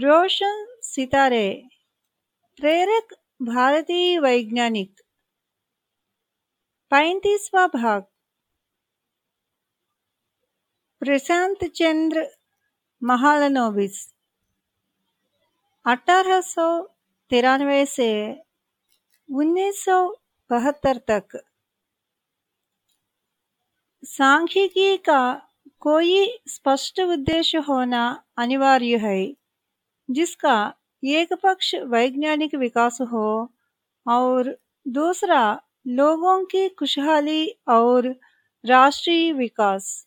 रोशन सितारे, प्रेरक भारतीय वैज्ञानिक, पैंतीसवा भाग। प्रशांत चंद्र महालनोबिस, अठारह सौ तिरानवे से उन्नीस सौ बहत्तर तक। सांख्यिकी का कोई स्पष्ट उद्देश्य होना अनिवार्य है। जिसका एक पक्ष वैज्ञानिक विकास हो और दूसरा लोगों की खुशहाली और राष्ट्रीय विकास।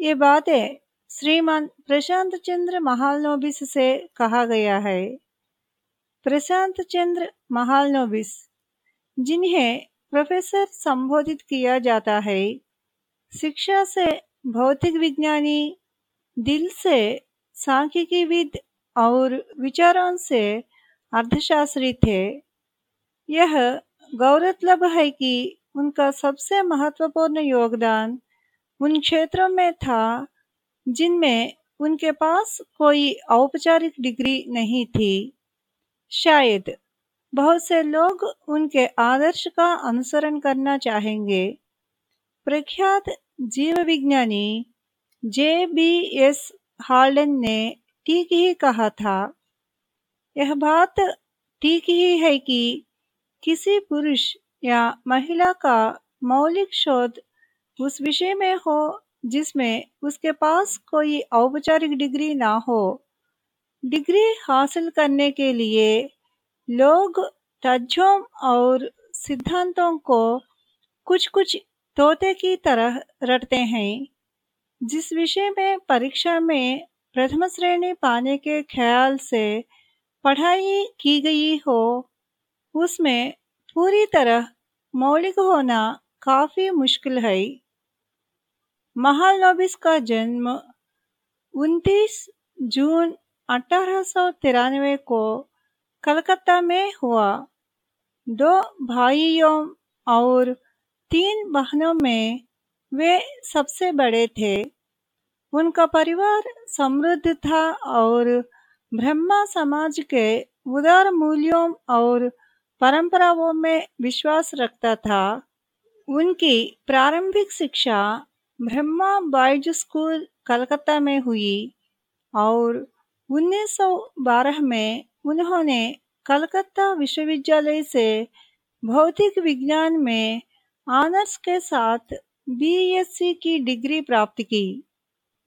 ये बातें श्रीमान प्रशांत चंद्र महालनोबिस से कहा गया है। प्रशांत चंद्र महालनोबिस, जिन्हें प्रोफेसर संबोधित किया जाता है, शिक्षा से भौतिक विज्ञानी, दिल से सांख्यिकीविद और विचारों से अर्थशास्त्री थे। यह गौरतलब है कि उनका सबसे महत्वपूर्ण योगदान उन क्षेत्रों में था जिनमें उनके पास कोई औपचारिक डिग्री नहीं थी। शायद बहुत से लोग उनके आदर्श का अनुसरण करना चाहेंगे। प्रख्यात जीव विज्ञानी जे बी एस हाल्डन ने ठीक ही कहा था। यह बात ठीक ही है कि किसी पुरुष या महिला का मौलिक शोध उस विषय में हो जिसमें उसके पास कोई औपचारिक डिग्री ना हो। डिग्री हासिल करने के लिए लोग तथ्यों और सिद्धांतों को कुछ कुछ तोते की तरह रटते हैं। जिस विषय में परीक्षा में प्रथम श्रेणी पाने के ख्याल से पढ़ाई की गई हो, उसमें पूरी तरह मौलिक होना काफ़ी मुश्किल है। महालनोबिस का जन्म 29 जून अठारह सौ तिरानवे को कलकत्ता में हुआ। दो भाइयों और तीन बहनों में वे सबसे बड़े थे। उनका परिवार समृद्ध था और ब्रह्मा समाज के उदार मूल्यों और परंपराओं में विश्वास रखता था। उनकी प्रारंभिक शिक्षा ब्रह्मा बॉयज़ स्कूल कलकत्ता में हुई और 1912 में उन्होंने कलकत्ता विश्वविद्यालय से भौतिक विज्ञान में ऑनर्स के साथ बीएससी की डिग्री प्राप्त की।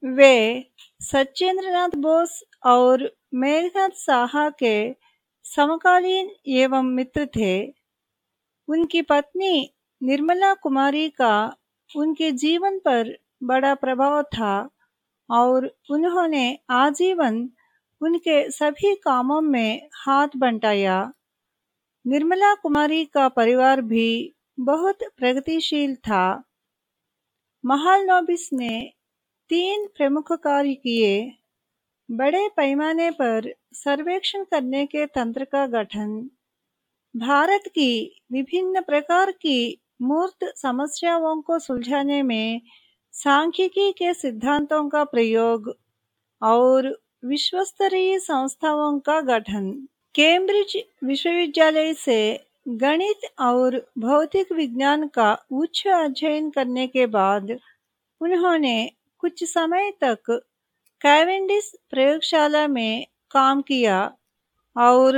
वे सत्येंद्रनाथ बोस और मेघनाथ साहा के समकालीन एवं मित्र थे। उनकी पत्नी निर्मला कुमारी का उनके जीवन पर बड़ा प्रभाव था और उन्होंने आजीवन उनके सभी कामों में हाथ बंटाया। निर्मला कुमारी का परिवार भी बहुत प्रगतिशील था। महालनोबिस ने तीन प्रमुख कार्य किए। बड़े पैमाने पर सर्वेक्षण करने के तंत्र का गठन। भारत की विभिन्न प्रकार की मूर्त समस्याओं को सुलझाने में सांख्यिकी के सिद्धांतों का प्रयोग और विश्व स्तरीय संस्थाओं का गठन। कैम्ब्रिज विश्वविद्यालय से गणित और भौतिक विज्ञान का उच्च अध्ययन करने के बाद उन्होंने कुछ समय तक कैवेंडिस प्रयोगशाला में काम किया और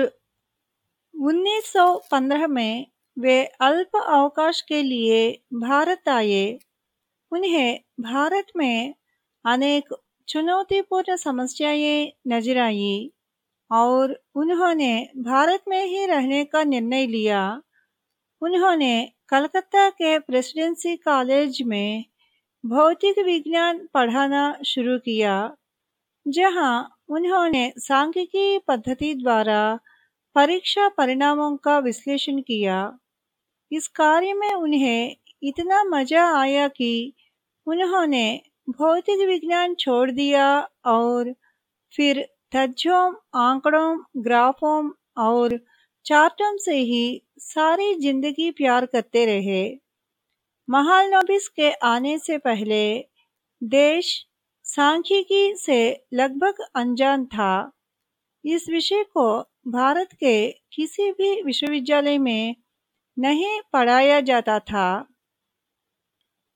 1915 में वे अल्प अवकाश के लिए भारत आए। उन्हें भारत में अनेक चुनौतीपूर्ण समस्याएँ नज़र आई और उन्होंने भारत में ही रहने का निर्णय लिया। उन्होंने कलकत्ता के प्रेसिडेंसी कॉलेज में भौतिक विज्ञान पढ़ाना शुरू किया, जहाँ उन्होंने सांख्यिकी पद्धति द्वारा परीक्षा परिणामों का विश्लेषण किया। इस कार्य में उन्हें इतना मज़ा आया कि उन्होंने भौतिक विज्ञान छोड़ दिया और फिर तथ्यों, आंकड़ों, ग्राफों और चार्टों से ही सारी ज़िंदगी प्यार करते रहे। महालनोबिस के आने से पहले देश सांख्यिकी से लगभग अनजान था। इस विषय को भारत के किसी भी विश्वविद्यालय में नहीं पढ़ाया जाता था।